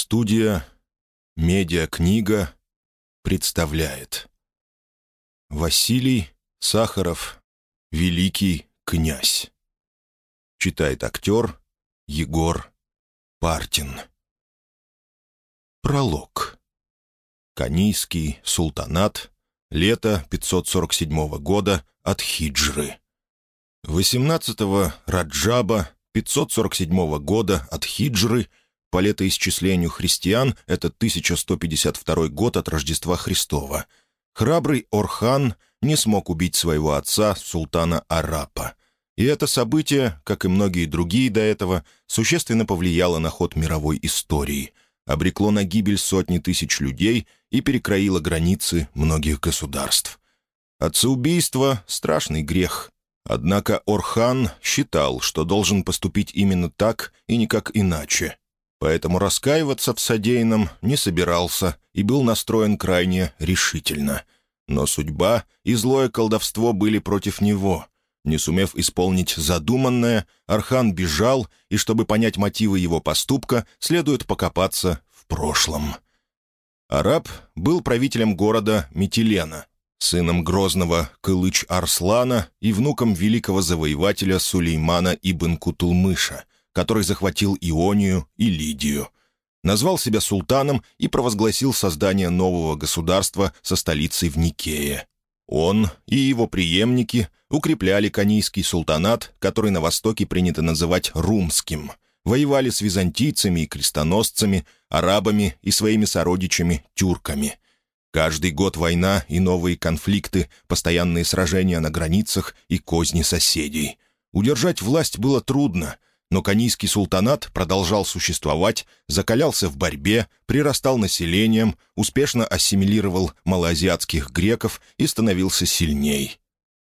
Студия «Медиакнига» представляет. Василий Сахаров «Великий князь» Читает актер Егор Партин. Пролог. Канийский султанат Лето 547 года от хиджры. 18-го Раджаба 547 года от хиджры – по летоисчислению христиан это 1152 год от Рождества Христова. Храбрый Орхан не смог убить своего отца, султана Арапа. И это событие, как и многие другие до этого, существенно повлияло на ход мировой истории, обрекло на гибель сотни тысяч людей и перекроило границы многих государств. Отцеубийство — страшный грех. Однако Орхан считал, что должен поступить именно так и никак иначе, поэтому раскаиваться в содеянном не собирался и был настроен крайне решительно. Но судьба и злое колдовство были против него. Не сумев исполнить задуманное, Архан бежал, и чтобы понять мотивы его поступка, следует покопаться в прошлом. Араб был правителем города Метилена, сыном грозного Кылыч-Арслана и внуком великого завоевателя Сулеймана ибн Кутулмыша — который захватил Ионию и Лидию. Назвал себя султаном и провозгласил создание нового государства со столицей в Никее. Он и его преемники укрепляли Канийский султанат, который на Востоке принято называть Румским, воевали с византийцами и крестоносцами, арабами и своими сородичами тюрками. Каждый год война и новые конфликты, постоянные сражения на границах и козни соседей. Удержать власть было трудно — но Канийский султанат продолжал существовать, закалялся в борьбе, прирастал населением, успешно ассимилировал малоазиатских греков и становился сильней.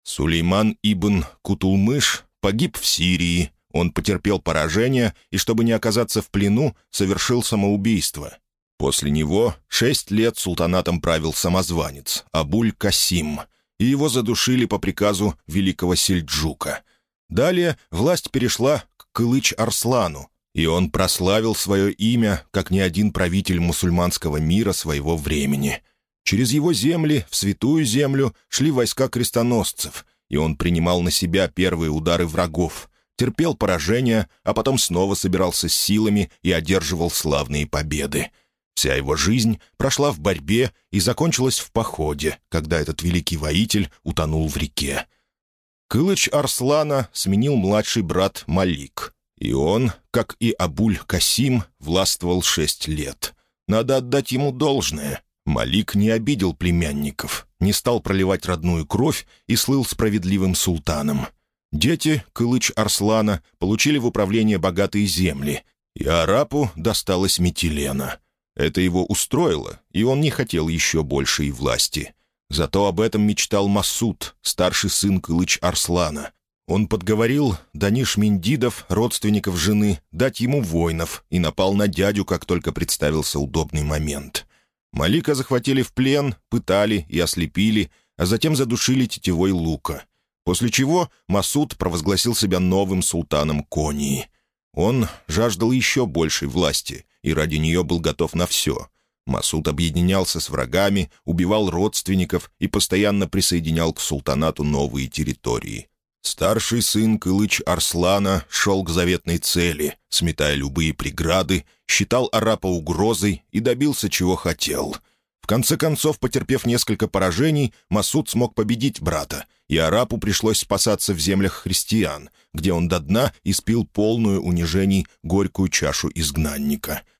Сулейман ибн Кутулмыш погиб в Сирии, он потерпел поражение и, чтобы не оказаться в плену, совершил самоубийство. После него шесть лет султанатом правил самозванец Абуль-Касим, и его задушили по приказу великого Сельджука. Далее власть перешла Кылыч-Арслану, и он прославил свое имя, как ни один правитель мусульманского мира своего времени. Через его земли, в святую землю, шли войска крестоносцев, и он принимал на себя первые удары врагов, терпел поражения, а потом снова собирался с силами и одерживал славные победы. Вся его жизнь прошла в борьбе и закончилась в походе, когда этот великий воитель утонул в реке. Кылыч Арслана сменил младший брат Малик. И он, как и Абуль-Касим, властвовал шесть лет. Надо отдать ему должное. Малик не обидел племянников, не стал проливать родную кровь и слыл справедливым султаном. Дети Кылыч Арслана получили в управление богатые земли, и Арапу досталась Метилена. Это его устроило, и он не хотел еще большей власти. Зато об этом мечтал Масуд, старший сын Кылыч Арслана. Он подговорил Даниш Миндидов, родственников жены, дать ему воинов и напал на дядю, как только представился удобный момент. Малика захватили в плен, пытали и ослепили, а затем задушили тетевой лука. После чего Масуд провозгласил себя новым султаном Конии. Он жаждал еще большей власти и ради нее был готов на все — Масуд объединялся с врагами, убивал родственников и постоянно присоединял к султанату новые территории. Старший сын Кылыч Арслана шел к заветной цели, сметая любые преграды, считал арапа угрозой и добился, чего хотел. В конце концов, потерпев несколько поражений, Масуд смог победить брата, и арапу пришлось спасаться в землях христиан, где он до дна испил полную унижений горькую чашу изгнанника —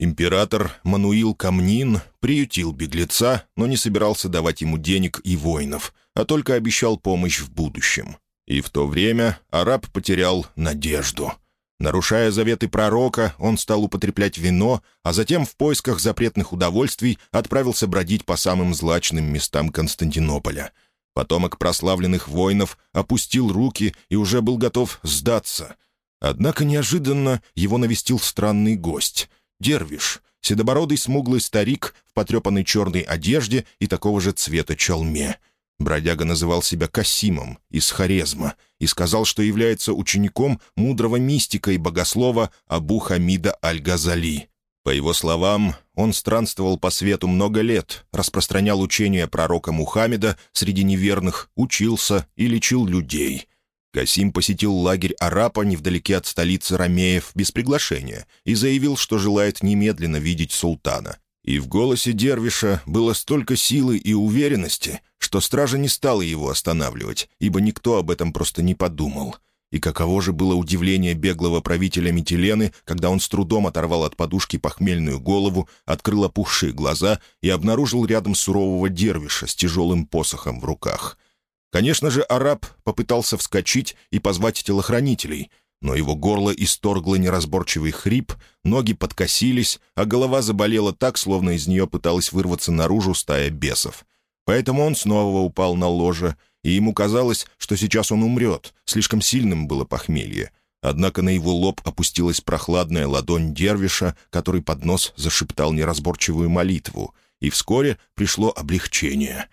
Император Мануил Камнин приютил беглеца, но не собирался давать ему денег и воинов, а только обещал помощь в будущем. И в то время араб потерял надежду. Нарушая заветы пророка, он стал употреблять вино, а затем в поисках запретных удовольствий отправился бродить по самым злачным местам Константинополя. Потомок прославленных воинов опустил руки и уже был готов сдаться. Однако неожиданно его навестил странный гость — Дервиш, седобородый смуглый старик в потрепанной черной одежде и такого же цвета челме. Бродяга называл себя Касимом из Хорезма и сказал, что является учеником мудрого мистика и богослова Абу Хамида Аль-Газали. По его словам, он странствовал по свету много лет, распространял учения пророка Мухаммеда среди неверных, учился и лечил людей. Касим посетил лагерь Арапа невдалеке от столицы Ромеев без приглашения и заявил, что желает немедленно видеть султана. И в голосе Дервиша было столько силы и уверенности, что стража не стала его останавливать, ибо никто об этом просто не подумал — и каково же было удивление беглого правителя Метилены, когда он с трудом оторвал от подушки похмельную голову, открыл опухшие глаза и обнаружил рядом сурового дервиша с тяжелым посохом в руках. Конечно же, араб попытался вскочить и позвать телохранителей, но его горло исторгло неразборчивый хрип, ноги подкосились, а голова заболела так, словно из нее пыталась вырваться наружу стая бесов. Поэтому он снова упал на ложе — и ему казалось, что сейчас он умрет, слишком сильным было похмелье. Однако на его лоб опустилась прохладная ладонь дервиша, который под нос зашептал неразборчивую молитву, и вскоре пришло облегчение.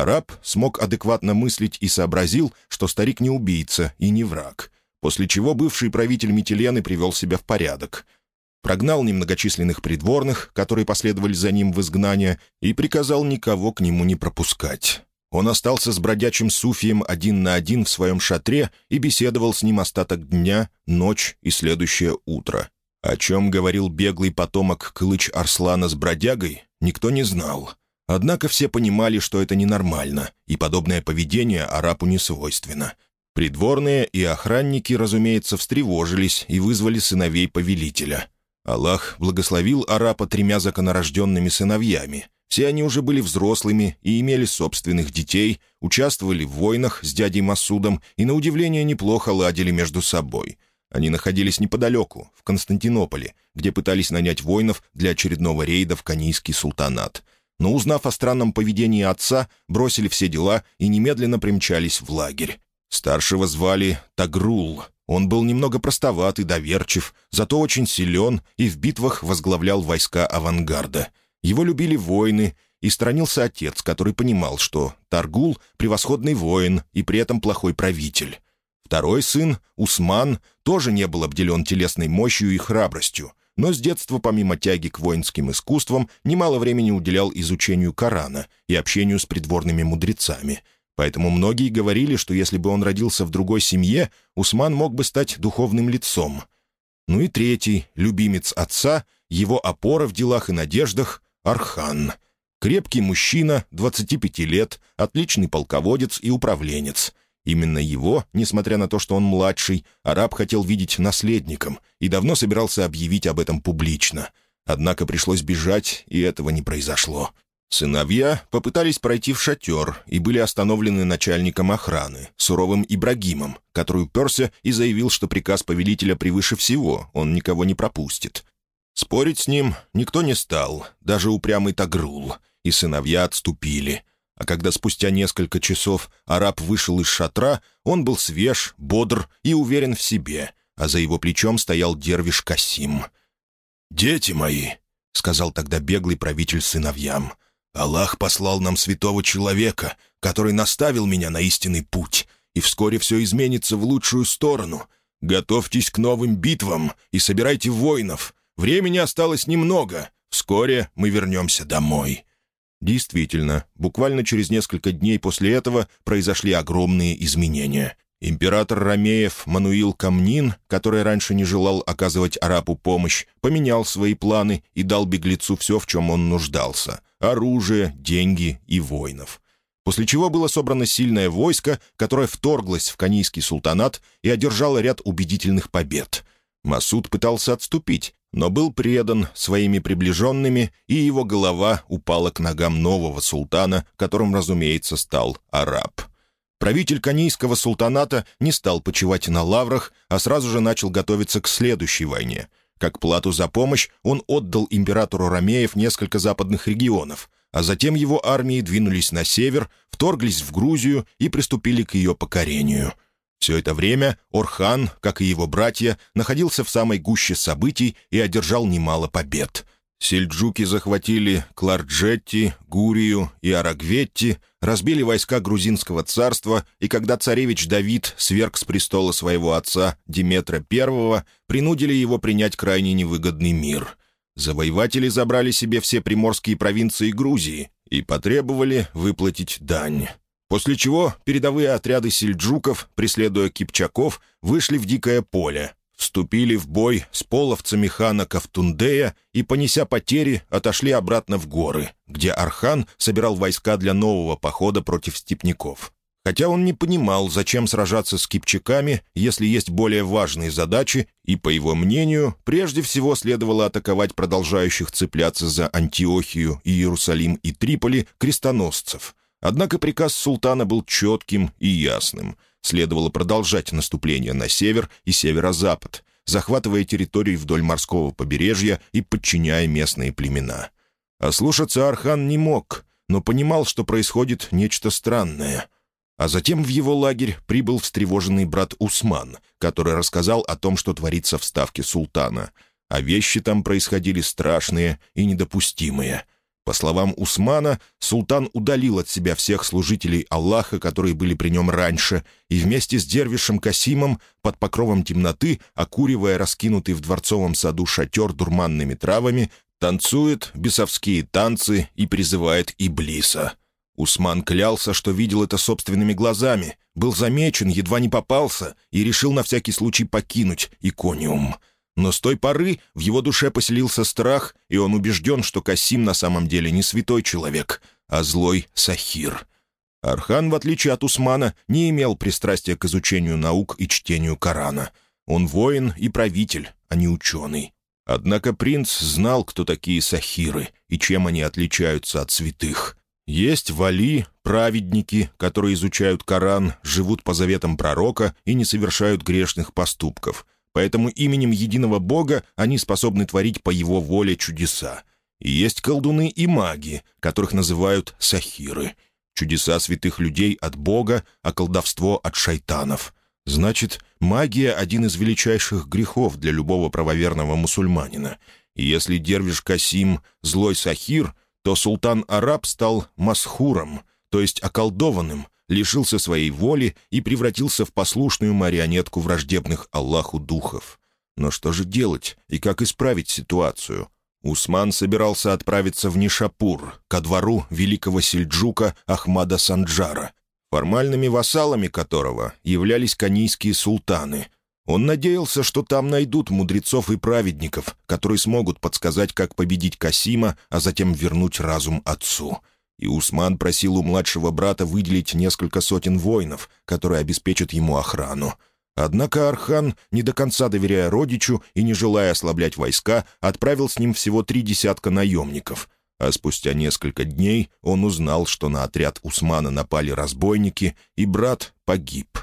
Араб смог адекватно мыслить и сообразил, что старик не убийца и не враг, после чего бывший правитель Метилены привел себя в порядок — прогнал немногочисленных придворных, которые последовали за ним в изгнание, и приказал никого к нему не пропускать. Он остался с бродячим суфием один на один в своем шатре и беседовал с ним остаток дня, ночь и следующее утро. О чем говорил беглый потомок Клыч Арслана с бродягой, никто не знал. Однако все понимали, что это ненормально, и подобное поведение арабу не свойственно. Придворные и охранники, разумеется, встревожились и вызвали сыновей повелителя. Аллах благословил арапа тремя законорожденными сыновьями — все они уже были взрослыми и имели собственных детей, участвовали в войнах с дядей Масудом и, на удивление, неплохо ладили между собой. Они находились неподалеку, в Константинополе, где пытались нанять воинов для очередного рейда в Канийский султанат. Но, узнав о странном поведении отца, бросили все дела и немедленно примчались в лагерь. Старшего звали Тагрул. Он был немного простоват и доверчив, зато очень силен и в битвах возглавлял войска авангарда — его любили воины, и странился отец, который понимал, что Таргул — превосходный воин и при этом плохой правитель. Второй сын, Усман, тоже не был обделен телесной мощью и храбростью, но с детства, помимо тяги к воинским искусствам, немало времени уделял изучению Корана и общению с придворными мудрецами. Поэтому многие говорили, что если бы он родился в другой семье, Усман мог бы стать духовным лицом. Ну и третий, любимец отца, его опора в делах и надеждах Архан. Крепкий мужчина, 25 лет, отличный полководец и управленец. Именно его, несмотря на то, что он младший, араб хотел видеть наследником и давно собирался объявить об этом публично. Однако пришлось бежать, и этого не произошло. Сыновья попытались пройти в шатер и были остановлены начальником охраны, суровым Ибрагимом, который уперся и заявил, что приказ повелителя превыше всего, он никого не пропустит. Спорить с ним никто не стал, даже упрямый Тагрул, и сыновья отступили. А когда спустя несколько часов араб вышел из шатра, он был свеж, бодр и уверен в себе, а за его плечом стоял дервиш Касим. «Дети мои», — сказал тогда беглый правитель сыновьям, — «Аллах послал нам святого человека, который наставил меня на истинный путь, и вскоре все изменится в лучшую сторону. Готовьтесь к новым битвам и собирайте воинов, Времени осталось немного. Вскоре мы вернемся домой». Действительно, буквально через несколько дней после этого произошли огромные изменения. Император Ромеев Мануил Камнин, который раньше не желал оказывать арабу помощь, поменял свои планы и дал беглецу все, в чем он нуждался — оружие, деньги и воинов. После чего было собрано сильное войско, которое вторглось в Канийский султанат и одержало ряд убедительных побед. Масуд пытался отступить, но был предан своими приближенными, и его голова упала к ногам нового султана, которым, разумеется, стал араб. Правитель Канийского султаната не стал почивать на лаврах, а сразу же начал готовиться к следующей войне. Как плату за помощь он отдал императору Ромеев несколько западных регионов, а затем его армии двинулись на север, вторглись в Грузию и приступили к ее покорению — все это время Орхан, как и его братья, находился в самой гуще событий и одержал немало побед. Сельджуки захватили Кларджетти, Гурию и Арагветти, разбили войска грузинского царства, и когда царевич Давид сверг с престола своего отца Диметра I, принудили его принять крайне невыгодный мир. Завоеватели забрали себе все приморские провинции Грузии и потребовали выплатить дань. После чего передовые отряды сельджуков, преследуя кипчаков, вышли в дикое поле, вступили в бой с половцами хана Кавтундея и, понеся потери, отошли обратно в горы, где Архан собирал войска для нового похода против степняков. Хотя он не понимал, зачем сражаться с кипчаками, если есть более важные задачи, и, по его мнению, прежде всего следовало атаковать продолжающих цепляться за Антиохию, Иерусалим и Триполи крестоносцев — Однако приказ султана был четким и ясным. Следовало продолжать наступление на север и северо-запад, захватывая территории вдоль морского побережья и подчиняя местные племена. А слушаться Архан не мог, но понимал, что происходит нечто странное. А затем в его лагерь прибыл встревоженный брат Усман, который рассказал о том, что творится в ставке султана. А вещи там происходили страшные и недопустимые — по словам Усмана, султан удалил от себя всех служителей Аллаха, которые были при нем раньше, и вместе с дервишем Касимом под покровом темноты, окуривая раскинутый в дворцовом саду шатер дурманными травами, танцует бесовские танцы и призывает Иблиса. Усман клялся, что видел это собственными глазами, был замечен, едва не попался и решил на всякий случай покинуть икониум — но с той поры в его душе поселился страх, и он убежден, что Касим на самом деле не святой человек, а злой Сахир. Архан, в отличие от Усмана, не имел пристрастия к изучению наук и чтению Корана. Он воин и правитель, а не ученый. Однако принц знал, кто такие сахиры и чем они отличаются от святых. Есть вали, праведники, которые изучают Коран, живут по заветам пророка и не совершают грешных поступков — поэтому именем единого бога они способны творить по его воле чудеса. И есть колдуны и маги, которых называют сахиры. Чудеса святых людей от бога, а колдовство от шайтанов. Значит, магия — один из величайших грехов для любого правоверного мусульманина. И если дервиш Касим — злой сахир, то султан Араб стал масхуром, то есть околдованным — лишился своей воли и превратился в послушную марионетку враждебных Аллаху духов. Но что же делать и как исправить ситуацию? Усман собирался отправиться в Нишапур, ко двору великого сельджука Ахмада Санджара, формальными вассалами которого являлись канийские султаны. Он надеялся, что там найдут мудрецов и праведников, которые смогут подсказать, как победить Касима, а затем вернуть разум отцу — и Усман просил у младшего брата выделить несколько сотен воинов, которые обеспечат ему охрану. Однако Архан, не до конца доверяя родичу и не желая ослаблять войска, отправил с ним всего три десятка наемников. А спустя несколько дней он узнал, что на отряд Усмана напали разбойники, и брат погиб.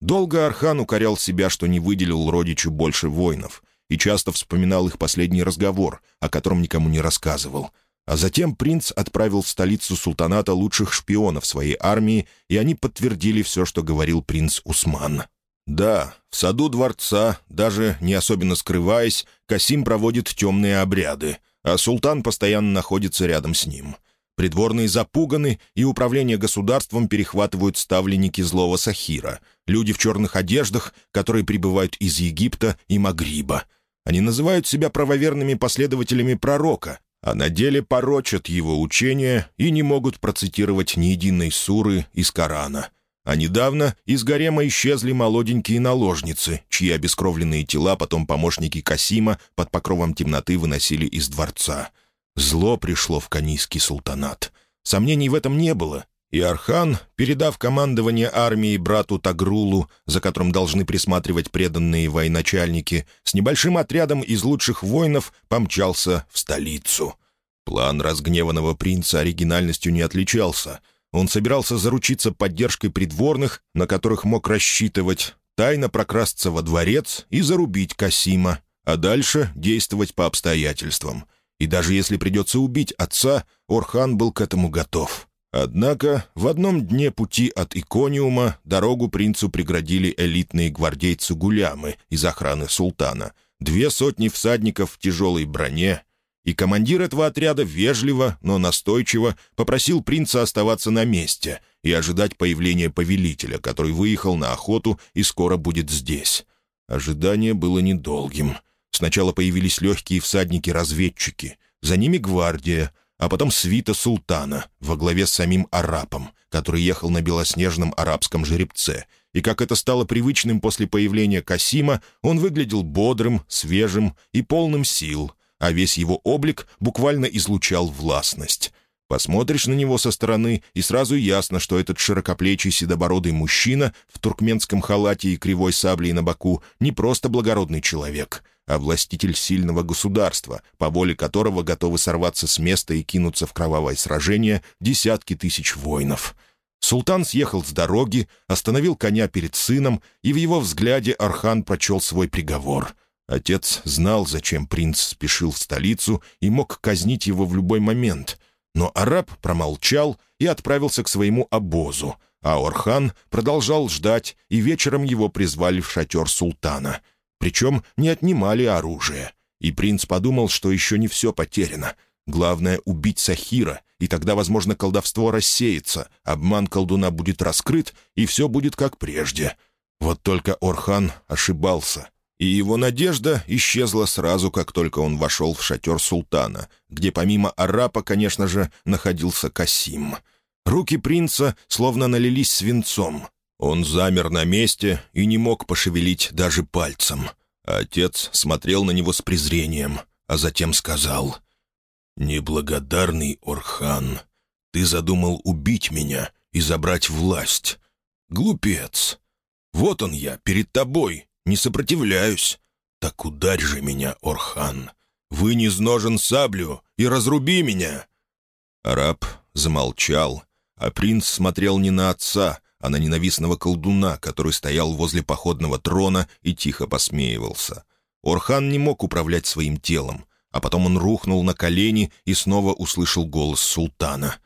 Долго Архан укорял себя, что не выделил родичу больше воинов, и часто вспоминал их последний разговор, о котором никому не рассказывал — а затем принц отправил в столицу султаната лучших шпионов своей армии, и они подтвердили все, что говорил принц Усман. Да, в саду дворца, даже не особенно скрываясь, Касим проводит темные обряды, а султан постоянно находится рядом с ним. Придворные запуганы, и управление государством перехватывают ставленники злого Сахира, люди в черных одеждах, которые прибывают из Египта и Магриба. Они называют себя правоверными последователями пророка, а на деле порочат его учения и не могут процитировать ни единой суры из Корана. А недавно из гарема исчезли молоденькие наложницы, чьи обескровленные тела потом помощники Касима под покровом темноты выносили из дворца. Зло пришло в Канийский султанат. Сомнений в этом не было, и Архан, передав командование армии брату Тагрулу, за которым должны присматривать преданные военачальники, с небольшим отрядом из лучших воинов помчался в столицу. План разгневанного принца оригинальностью не отличался. Он собирался заручиться поддержкой придворных, на которых мог рассчитывать, тайно прокрасться во дворец и зарубить Касима, а дальше действовать по обстоятельствам. И даже если придется убить отца, Орхан был к этому готов. Однако в одном дне пути от Икониума дорогу принцу преградили элитные гвардейцы-гулямы из охраны султана, две сотни всадников в тяжелой броне, и командир этого отряда вежливо, но настойчиво попросил принца оставаться на месте и ожидать появления повелителя, который выехал на охоту и скоро будет здесь. Ожидание было недолгим. Сначала появились легкие всадники-разведчики, за ними гвардия, а потом свита султана во главе с самим арабом, который ехал на белоснежном арабском жеребце. И как это стало привычным после появления Касима, он выглядел бодрым, свежим и полным сил, а весь его облик буквально излучал властность. Посмотришь на него со стороны, и сразу ясно, что этот широкоплечий седобородый мужчина в туркменском халате и кривой саблей на боку не просто благородный человек, а властитель сильного государства, по воле которого готовы сорваться с места и кинуться в кровавое сражение десятки тысяч воинов. Султан съехал с дороги, остановил коня перед сыном, и в его взгляде Архан прочел свой приговор. Отец знал, зачем принц спешил в столицу и мог казнить его в любой момент — но араб промолчал и отправился к своему обозу, а Орхан продолжал ждать, и вечером его призвали в шатер султана. Причем не отнимали оружие. И принц подумал, что еще не все потеряно. Главное — убить Сахира, и тогда, возможно, колдовство рассеется, обман колдуна будет раскрыт, и все будет как прежде. Вот только Орхан ошибался — и его надежда исчезла сразу, как только он вошел в шатер султана, где помимо арапа, конечно же, находился Касим. Руки принца словно налились свинцом. Он замер на месте и не мог пошевелить даже пальцем. отец смотрел на него с презрением, а затем сказал, «Неблагодарный Орхан, ты задумал убить меня и забрать власть. Глупец! Вот он я, перед тобой, не сопротивляюсь. Так ударь же меня, Орхан. Вынь из ножен саблю и разруби меня!» Араб замолчал, а принц смотрел не на отца, а на ненавистного колдуна, который стоял возле походного трона и тихо посмеивался. Орхан не мог управлять своим телом, а потом он рухнул на колени и снова услышал голос султана.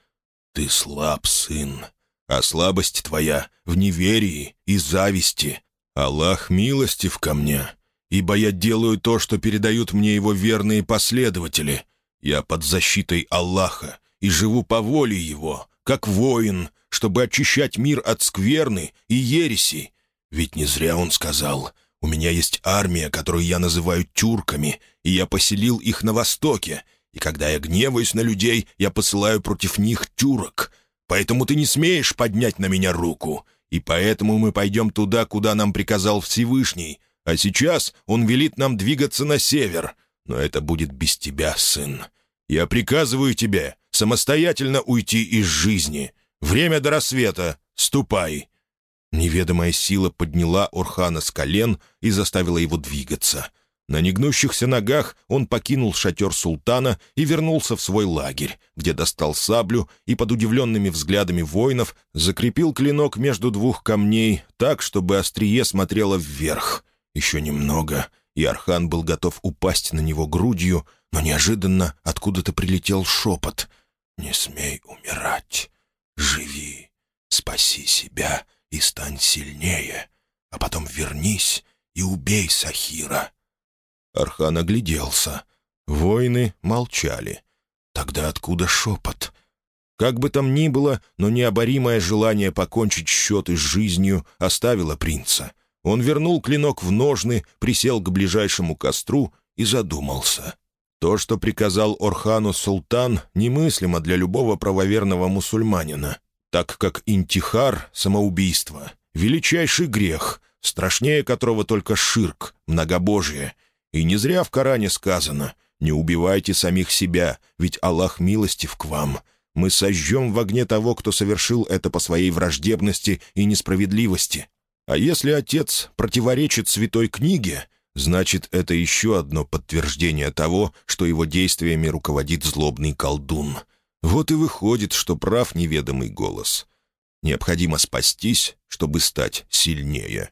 «Ты слаб, сын, а слабость твоя в неверии и зависти. Аллах милостив ко мне, ибо я делаю то, что передают мне его верные последователи. Я под защитой Аллаха и живу по воле его, как воин, чтобы очищать мир от скверны и ереси. Ведь не зря он сказал, «У меня есть армия, которую я называю тюрками, и я поселил их на востоке, и когда я гневаюсь на людей, я посылаю против них тюрок. Поэтому ты не смеешь поднять на меня руку и поэтому мы пойдем туда, куда нам приказал Всевышний, а сейчас он велит нам двигаться на север. Но это будет без тебя, сын. Я приказываю тебе самостоятельно уйти из жизни. Время до рассвета. Ступай». Неведомая сила подняла Орхана с колен и заставила его двигаться — на негнущихся ногах он покинул шатер султана и вернулся в свой лагерь, где достал саблю и под удивленными взглядами воинов закрепил клинок между двух камней так, чтобы острие смотрело вверх. Еще немного, и Архан был готов упасть на него грудью, но неожиданно откуда-то прилетел шепот. «Не смей умирать. Живи, спаси себя и стань сильнее, а потом вернись и убей Сахира». Архан огляделся. Воины молчали. Тогда откуда шепот? Как бы там ни было, но необоримое желание покончить счеты с жизнью оставило принца. Он вернул клинок в ножны, присел к ближайшему костру и задумался. То, что приказал Орхану султан, немыслимо для любого правоверного мусульманина, так как интихар — самоубийство, величайший грех, страшнее которого только ширк, многобожие — и не зря в Коране сказано «Не убивайте самих себя, ведь Аллах милостив к вам. Мы сожжем в огне того, кто совершил это по своей враждебности и несправедливости». А если отец противоречит святой книге, значит, это еще одно подтверждение того, что его действиями руководит злобный колдун. Вот и выходит, что прав неведомый голос. Необходимо спастись, чтобы стать сильнее.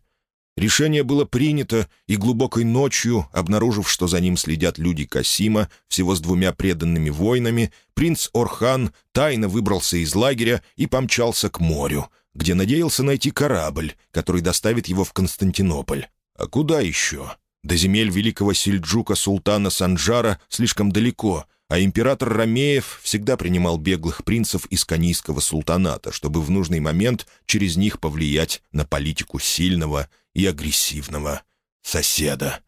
Решение было принято, и глубокой ночью, обнаружив, что за ним следят люди Касима, всего с двумя преданными воинами, принц Орхан тайно выбрался из лагеря и помчался к морю, где надеялся найти корабль, который доставит его в Константинополь. А куда еще? До земель великого сельджука султана Санджара слишком далеко, а император Ромеев всегда принимал беглых принцев из Канийского султаната, чтобы в нужный момент через них повлиять на политику сильного и агрессивного соседа.